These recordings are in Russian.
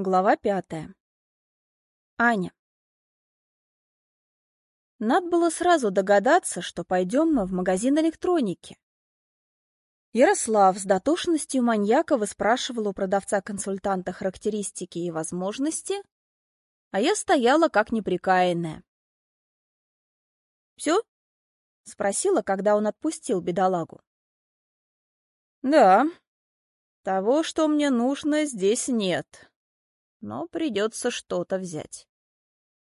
Глава пятая. Аня. Надо было сразу догадаться, что пойдем мы в магазин электроники. Ярослав с дотошностью маньяка выспрашивал у продавца-консультанта характеристики и возможности, а я стояла как неприкаянная. «Все?» — спросила, когда он отпустил бедолагу. «Да, того, что мне нужно, здесь нет», но придется что-то взять.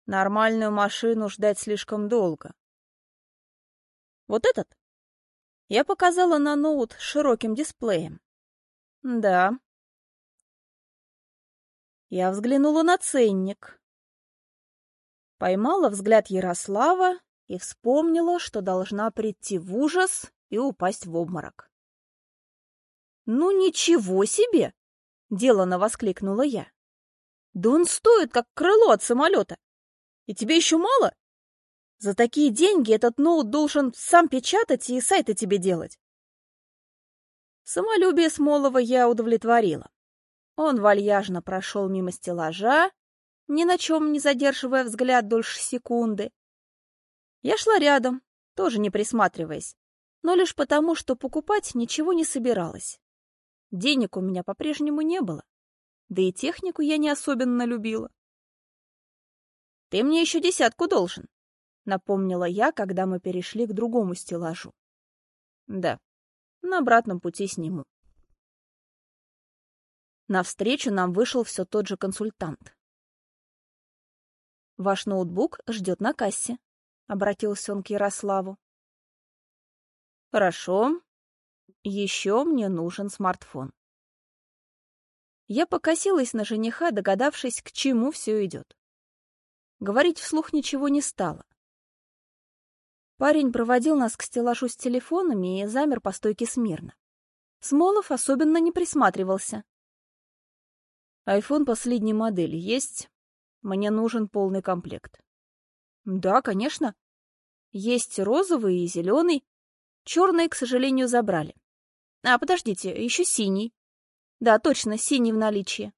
Нормальную машину ждать слишком долго. Вот этот? Я показала на ноут широким дисплеем. Да. Я взглянула на ценник. Поймала взгляд Ярослава и вспомнила, что должна прийти в ужас и упасть в обморок. «Ну ничего себе!» — делано воскликнула я. Да он стоит, как крыло от самолета. И тебе еще мало? За такие деньги этот ноут должен сам печатать и сайты тебе делать. Самолюбие Смолова я удовлетворила. Он вальяжно прошел мимо стеллажа, ни на чем не задерживая взгляд дольше секунды. Я шла рядом, тоже не присматриваясь, но лишь потому, что покупать ничего не собиралась. Денег у меня по-прежнему не было да и технику я не особенно любила. «Ты мне еще десятку должен», — напомнила я, когда мы перешли к другому стеллажу. «Да, на обратном пути сниму». Навстречу нам вышел все тот же консультант. «Ваш ноутбук ждет на кассе», — обратился он к Ярославу. «Хорошо. Еще мне нужен смартфон». Я покосилась на жениха, догадавшись, к чему все идет. Говорить вслух ничего не стало. Парень проводил нас к стеллажу с телефонами и замер по стойке смирно. Смолов особенно не присматривался. Айфон последней модели есть? Мне нужен полный комплект. Да, конечно. Есть розовый и зеленый. Черный, к сожалению, забрали. А, подождите, еще синий. Да, точно, синий в наличии.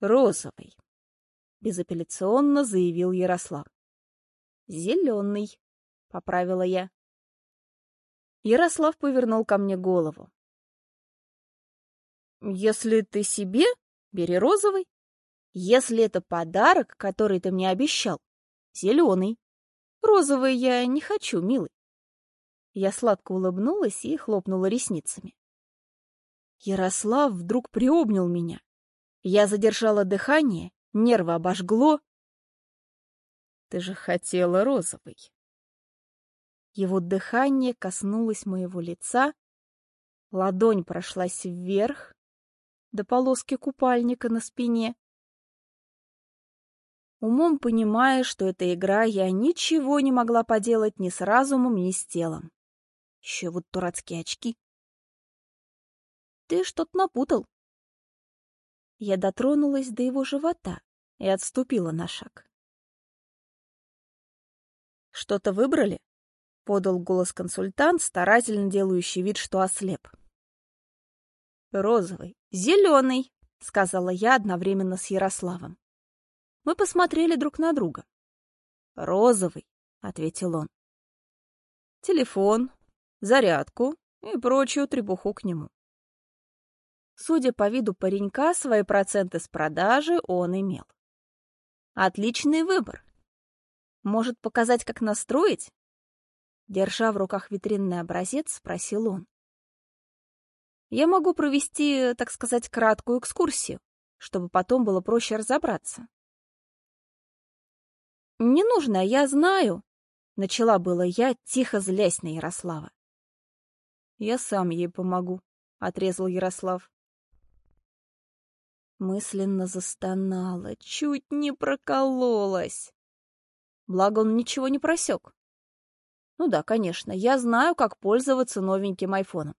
Розовый, безапелляционно заявил Ярослав. Зеленый, поправила я. Ярослав повернул ко мне голову. Если ты себе, бери розовый. Если это подарок, который ты мне обещал, зеленый. Розовый я не хочу, милый. Я сладко улыбнулась и хлопнула ресницами. Ярослав вдруг приобнял меня. Я задержала дыхание, нервы обожгло. Ты же хотела розовый. Его дыхание коснулось моего лица, ладонь прошлась вверх до полоски купальника на спине. Умом понимая, что это игра, я ничего не могла поделать ни с разумом, ни с телом. Еще вот дурацкие очки. Ты что-то напутал. Я дотронулась до его живота и отступила на шаг. «Что-то выбрали?» — подал голос консультант, старательно делающий вид, что ослеп. «Розовый, зеленый», — сказала я одновременно с Ярославом. Мы посмотрели друг на друга. «Розовый», — ответил он. «Телефон, зарядку и прочую требуху к нему». Судя по виду паренька, свои проценты с продажи он имел. Отличный выбор. Может, показать, как настроить? Держа в руках витринный образец, спросил он. Я могу провести, так сказать, краткую экскурсию, чтобы потом было проще разобраться. «Не нужно, я знаю», — начала было я, тихо злясь на Ярослава. «Я сам ей помогу», — отрезал Ярослав. Мысленно застонала, чуть не прокололась. Благо он ничего не просек. Ну да, конечно, я знаю, как пользоваться новеньким айфоном.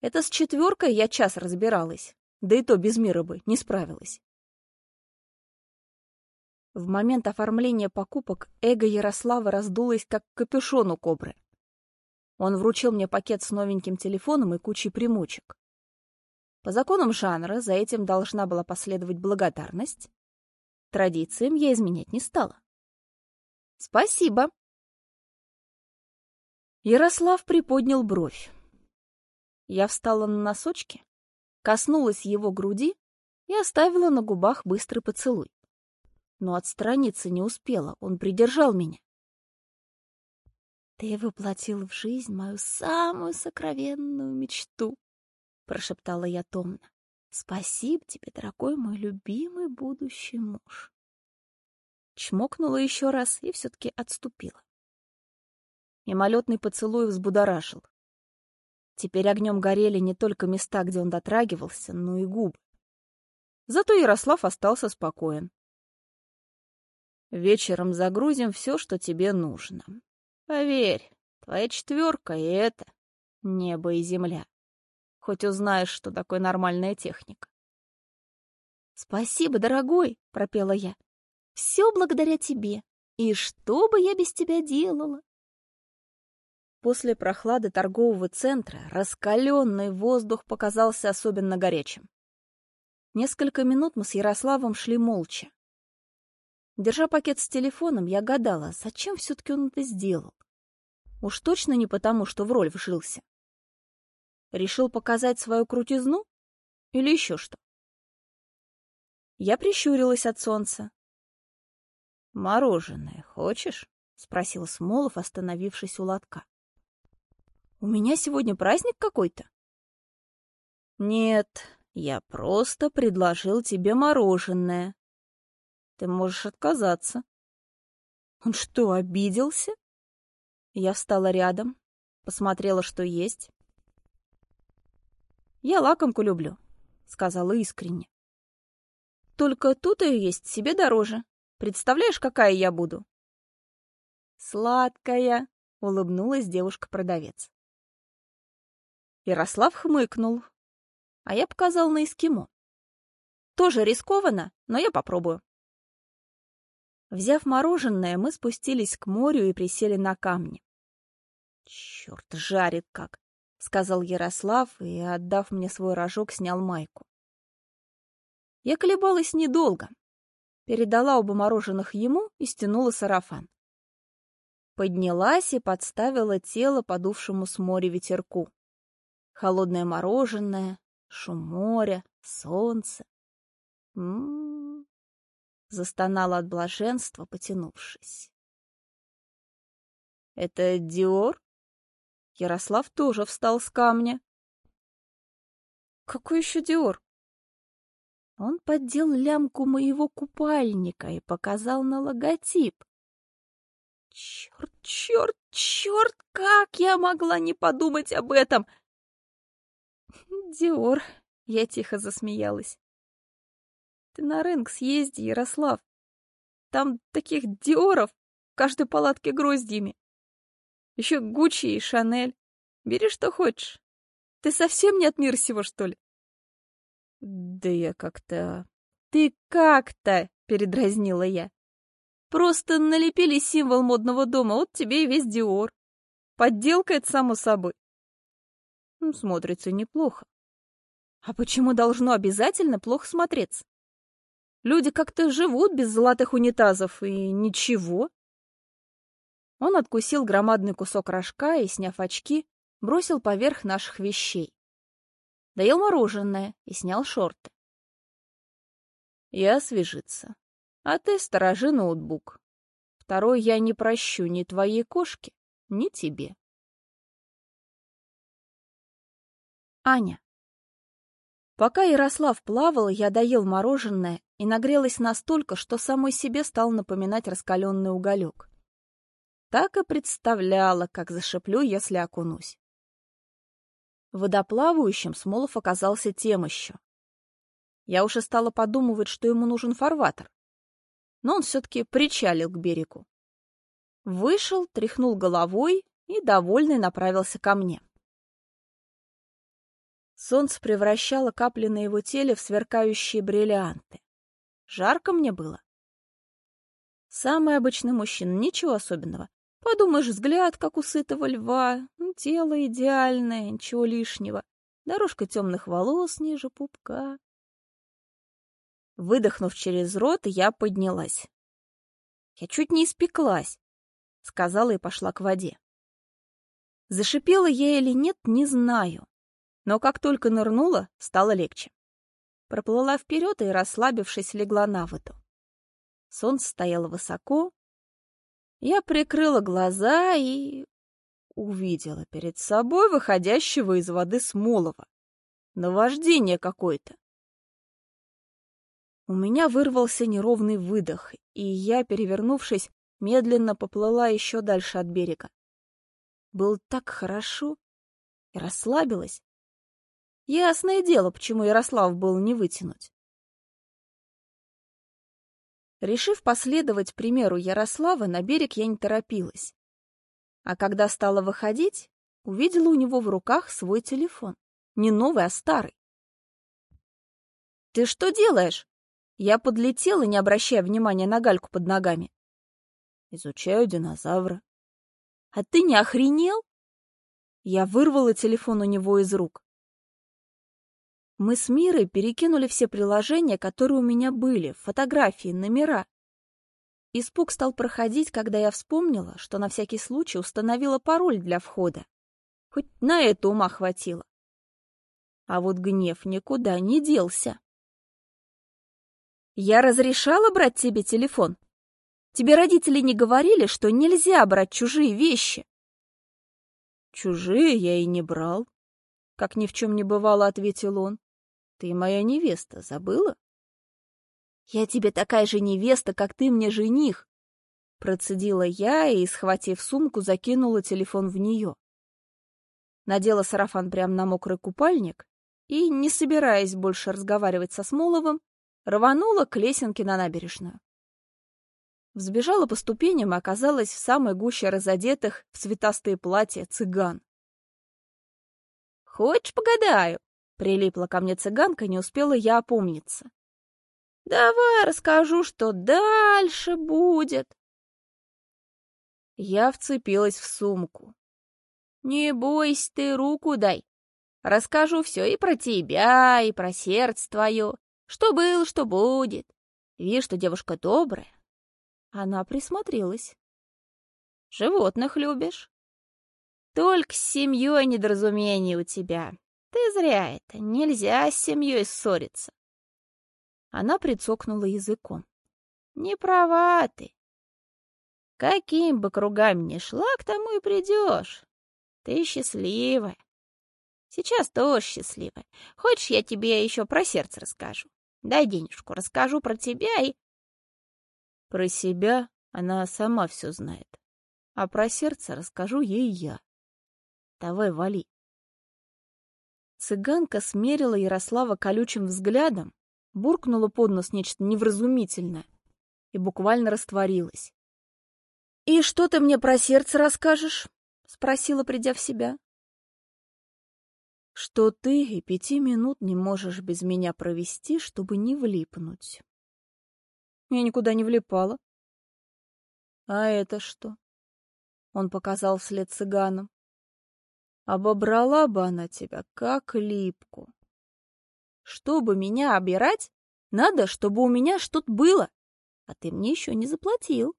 Это с четверкой я час разбиралась, да и то без мира бы не справилась. В момент оформления покупок эго Ярослава раздулось, как капюшон у кобры. Он вручил мне пакет с новеньким телефоном и кучей примочек. По законам жанра за этим должна была последовать благодарность. Традициям я изменять не стала. «Спасибо!» Ярослав приподнял бровь. Я встала на носочки, коснулась его груди и оставила на губах быстрый поцелуй. Но отстраниться не успела, он придержал меня. «Ты воплотил в жизнь мою самую сокровенную мечту», — прошептала я томно. «Спасибо тебе, дорогой мой любимый будущий муж». Чмокнула еще раз и все-таки отступила. Мимолетный поцелуй взбудоражил. Теперь огнем горели не только места, где он дотрагивался, но и губы. Зато Ярослав остался спокоен. Вечером загрузим все, что тебе нужно. Поверь, твоя четверка и это — небо и земля. Хоть узнаешь, что такое нормальная техника. «Спасибо, дорогой!» — пропела я. «Все благодаря тебе. И что бы я без тебя делала?» После прохлады торгового центра раскаленный воздух показался особенно горячим. Несколько минут мы с Ярославом шли молча. Держа пакет с телефоном, я гадала, зачем все-таки он это сделал. Уж точно не потому, что в роль вжился. Решил показать свою крутизну? Или еще что? Я прищурилась от солнца. «Мороженое хочешь?» — спросил Смолов, остановившись у лотка. «У меня сегодня праздник какой-то?» «Нет, я просто предложил тебе мороженое. Ты можешь отказаться. Он что, обиделся? Я встала рядом, посмотрела, что есть. Я лакомку люблю, сказала искренне. Только тут ее есть себе дороже. Представляешь, какая я буду? Сладкая, улыбнулась девушка-продавец. Ярослав хмыкнул, а я показал на эскимо. Тоже рискованно, но я попробую. Взяв мороженое, мы спустились к морю и присели на камни. «Черт, жарит как!» — сказал Ярослав и, отдав мне свой рожок, снял майку. Я колебалась недолго. Передала оба мороженых ему и стянула сарафан. Поднялась и подставила тело подувшему с моря ветерку. Холодное мороженое, шум моря, солнце. М-м-м. Застонала от блаженства, потянувшись. Это Диор? Ярослав тоже встал с камня. Какой еще Диор? Он поддел лямку моего купальника и показал на логотип. Черт, черт, черт, как я могла не подумать об этом? Диор, я тихо засмеялась. Ты на рынок съезди, Ярослав. Там таких Диоров в каждой палатке гроздьями. Еще Гуччи и Шанель. Бери что хочешь. Ты совсем не от мира сего, что ли? Да я как-то... Ты как-то, передразнила я. Просто налепили символ модного дома, вот тебе и весь Диор. Подделка это само собой. Ну, смотрится неплохо. А почему должно обязательно плохо смотреться? Люди как-то живут без золотых унитазов, и ничего. Он откусил громадный кусок рожка и, сняв очки, бросил поверх наших вещей. Доел мороженое и снял шорты. Я освежиться. А ты сторожи ноутбук. Второй я не прощу ни твоей кошке, ни тебе. Аня. Пока Ярослав плавал, я доел мороженое и нагрелась настолько, что самой себе стал напоминать раскаленный уголек. Так и представляла, как зашиплю, если окунусь. Водоплавающим Смолов оказался тем еще. Я уже стала подумывать, что ему нужен фарватер. Но он все-таки причалил к берегу. Вышел, тряхнул головой и, довольный, направился ко мне. Солнце превращало капли на его теле в сверкающие бриллианты. Жарко мне было. Самый обычный мужчина, ничего особенного. Подумаешь, взгляд, как у сытого льва, тело идеальное, ничего лишнего. Дорожка темных волос ниже пупка. Выдохнув через рот, я поднялась. Я чуть не испеклась, сказала и пошла к воде. Зашипела я или нет, не знаю. Но как только нырнула, стало легче. Проплыла вперед и, расслабившись, легла на воду. Солнце стояло высоко. Я прикрыла глаза и увидела перед собой выходящего из воды Смолова. Наваждение какое-то. У меня вырвался неровный выдох, и я, перевернувшись, медленно поплыла еще дальше от берега. Было так хорошо и расслабилась. Ясное дело, почему Ярослав был не вытянуть. Решив последовать примеру Ярослава, на берег я не торопилась. А когда стала выходить, увидела у него в руках свой телефон. Не новый, а старый. «Ты что делаешь?» Я подлетела, не обращая внимания на гальку под ногами. «Изучаю динозавра». «А ты не охренел?» Я вырвала телефон у него из рук. Мы с Мирой перекинули все приложения, которые у меня были, фотографии, номера. Испуг стал проходить, когда я вспомнила, что на всякий случай установила пароль для входа. Хоть на это ума хватило. А вот гнев никуда не делся. «Я разрешала брать тебе телефон? Тебе родители не говорили, что нельзя брать чужие вещи?» «Чужие я и не брал», — как ни в чем не бывало, ответил он. Ты моя невеста, забыла? Я тебе такая же невеста, как ты мне жених. Процедила я и, схватив сумку, закинула телефон в нее. Надела сарафан прямо на мокрый купальник и, не собираясь больше разговаривать со Смоловым, рванула к лесенке на набережную. Взбежала по ступеням и оказалась в самой гуще разодетых в цветастые платья цыган. «Хочешь, погадаю?» Прилипла ко мне цыганка, не успела я опомниться. «Давай расскажу, что дальше будет». Я вцепилась в сумку. «Не бойся ты, руку дай. Расскажу все и про тебя, и про сердце твое, что было, что будет. Видишь, что девушка добрая». Она присмотрелась. «Животных любишь?» «Только с семьей недоразумение у тебя. Ты зря это, нельзя с семьей ссориться. Она прицокнула языком. Не права ты. Каким бы кругами ни шла, к тому и придешь. Ты счастливая. Сейчас тоже счастливая. Хочешь, я тебе еще про сердце расскажу? Дай денежку, расскажу про тебя и... Про себя она сама все знает. А про сердце расскажу ей я. Давай, вали. Цыганка смерила Ярослава колючим взглядом, буркнула под нос нечто невразумительное и буквально растворилась. «И что ты мне про сердце расскажешь?» — спросила, придя в себя. «Что ты и пяти минут не можешь без меня провести, чтобы не влипнуть». «Я никуда не влипала». «А это что?» — он показал вслед цыганам. Обобрала бы она тебя, как липку. Чтобы меня обирать, надо, чтобы у меня что-то было, а ты мне еще не заплатил.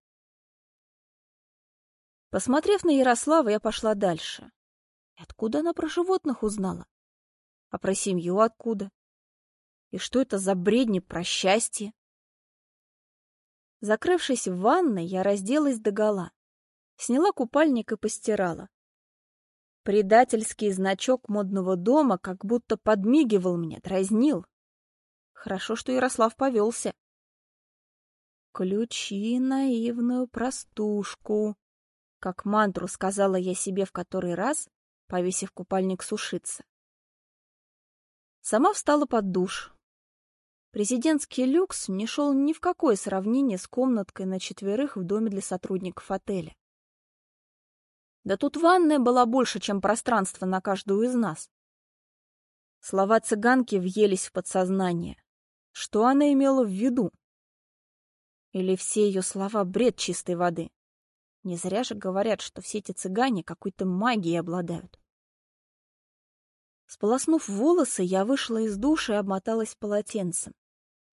Посмотрев на Ярослава, я пошла дальше. И откуда она про животных узнала? А про семью откуда? И что это за бредни про счастье? Закрывшись в ванной, я разделась догола. Сняла купальник и постирала. Предательский значок модного дома как будто подмигивал мне, дразнил. Хорошо, что Ярослав повелся. «Ключи наивную простушку», — как мантру сказала я себе в который раз, повесив купальник сушиться. Сама встала под душ. Президентский люкс не шел ни в какое сравнение с комнаткой на четверых в доме для сотрудников отеля. Да тут ванная была больше, чем пространство на каждую из нас. Слова цыганки въелись в подсознание. Что она имела в виду? Или все ее слова — бред чистой воды? Не зря же говорят, что все эти цыгане какой-то магией обладают. Сполоснув волосы, я вышла из душа и обмоталась полотенцем.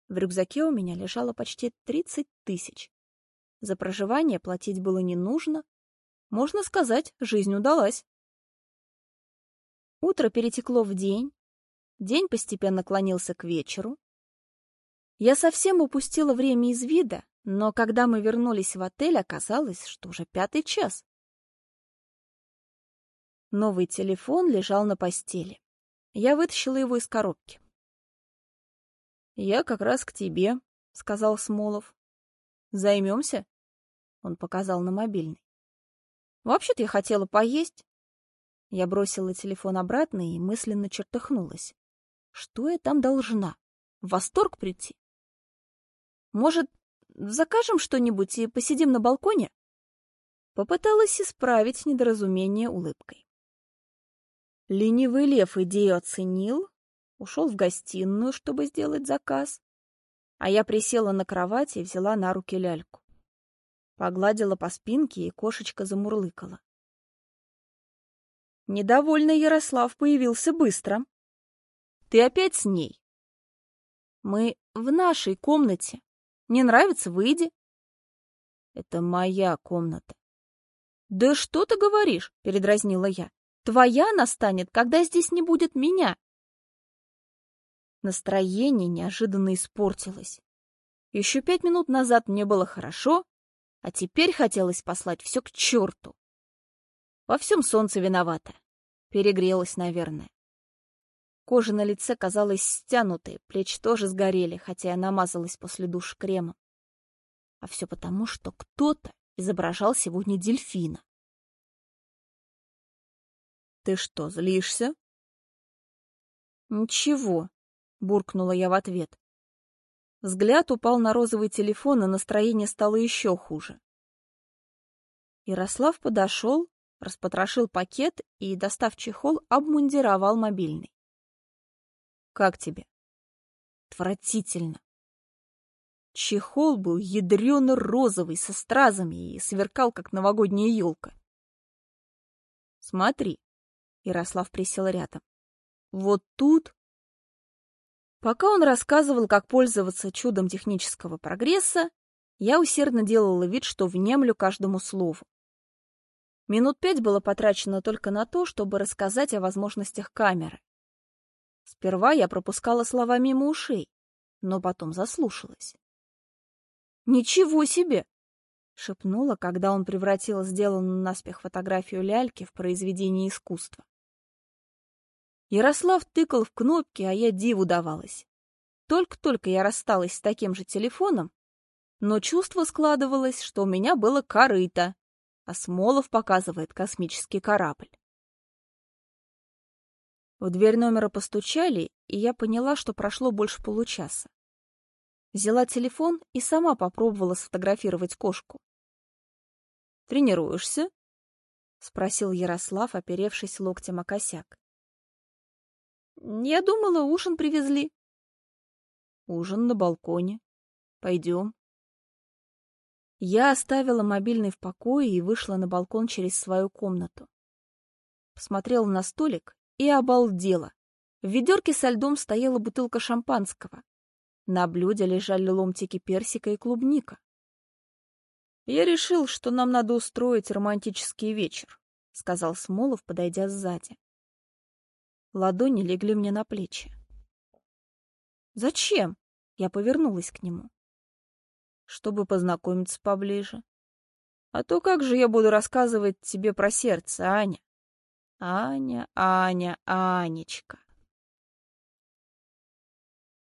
В рюкзаке у меня лежало почти 30 тысяч. За проживание платить было не нужно. Можно сказать, жизнь удалась. Утро перетекло в день. День постепенно клонился к вечеру. Я совсем упустила время из вида, но когда мы вернулись в отель, оказалось, что уже пятый час. Новый телефон лежал на постели. Я вытащила его из коробки. «Я как раз к тебе», — сказал Смолов. «Займемся?» Он показал на мобильный. «Вообще-то я хотела поесть». Я бросила телефон обратно и мысленно чертыхнулась. Что я там должна? В восторг прийти? Может, закажем что-нибудь и посидим на балконе? Попыталась исправить недоразумение улыбкой. Ленивый лев идею оценил, ушел в гостиную, чтобы сделать заказ, а я присела на кровати и взяла на руки ляльку. Погладила по спинке, и кошечка замурлыкала. Недовольный Ярослав появился быстро. «Ты опять с ней?» «Мы в нашей комнате. Не нравится — выйди». «Это моя комната». «Да что ты говоришь?» — передразнила я. Твоя настанет, когда здесь не будет меня. Настроение неожиданно испортилось. Еще пять минут назад мне было хорошо, а теперь хотелось послать все к черту. Во всем солнце виновато. Перегрелось, наверное. Кожа на лице казалась стянутой, плечи тоже сгорели, хотя я намазалась после душ кремом. А все потому, что кто-то изображал сегодня дельфина. Ты что, злишься? Ничего, буркнула я в ответ. Взгляд упал на розовый телефон, и настроение стало еще хуже. Ярослав подошел, распотрошил пакет и, достав чехол, обмундировал мобильный. «Как тебе?» «Отвратительно!» Чехол был ядрено-розовый, со стразами и сверкал, как новогодняя елка. «Смотри, Ярослав присел рядом. Вот тут... Пока он рассказывал, как пользоваться чудом технического прогресса, я усердно делала вид, что внемлю каждому слову. Минут пять было потрачено только на то, чтобы рассказать о возможностях камеры. Сперва я пропускала слова мимо ушей, но потом заслушалась. «Ничего себе!» — шепнула, когда он превратил сделанную наспех фотографию ляльки в произведение искусства. Ярослав тыкал в кнопки, а я диву давалась. Только-только я рассталась с таким же телефоном, но чувство складывалось, что у меня было корыто, а Смолов показывает космический корабль. В дверь номера постучали, и я поняла, что прошло больше получаса. Взяла телефон и сама попробовала сфотографировать кошку. «Тренируешься?» — спросил Ярослав, оперевшись локтем о косяк. Я думала, ужин привезли. Ужин на балконе. Пойдем. Я оставила мобильный в покое и вышла на балкон через свою комнату. Посмотрела на столик и обалдела. В ведерке со льдом стояла бутылка шампанского. На блюде лежали ломтики персика и клубника. «Я решил, что нам надо устроить романтический вечер», — сказал Смолов, подойдя сзади. Ладони легли мне на плечи. «Зачем?» — я повернулась к нему. «Чтобы познакомиться поближе. А то как же я буду рассказывать тебе про сердце, Аня?» «Аня, Аня, Анечка!»